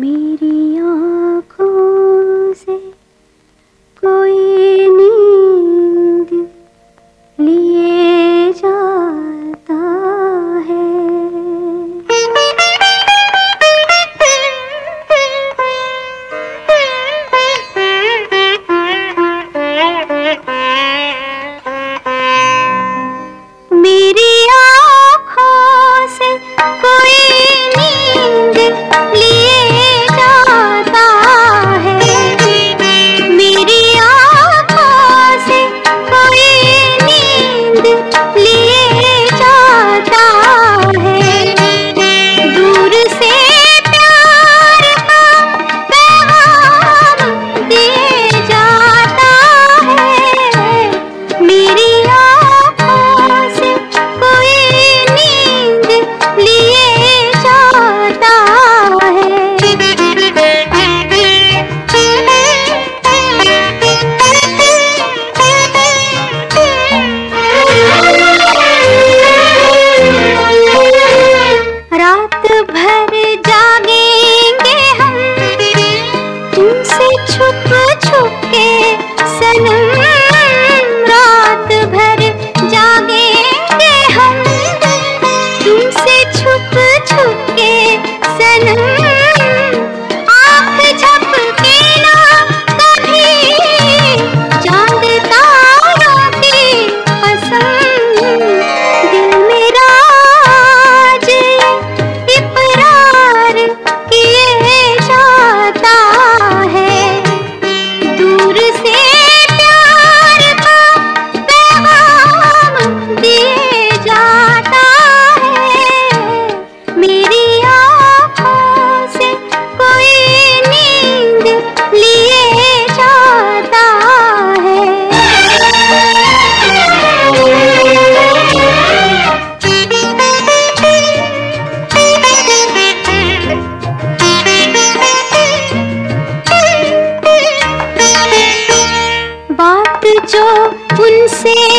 मेरी छुप छुप के सनम sé.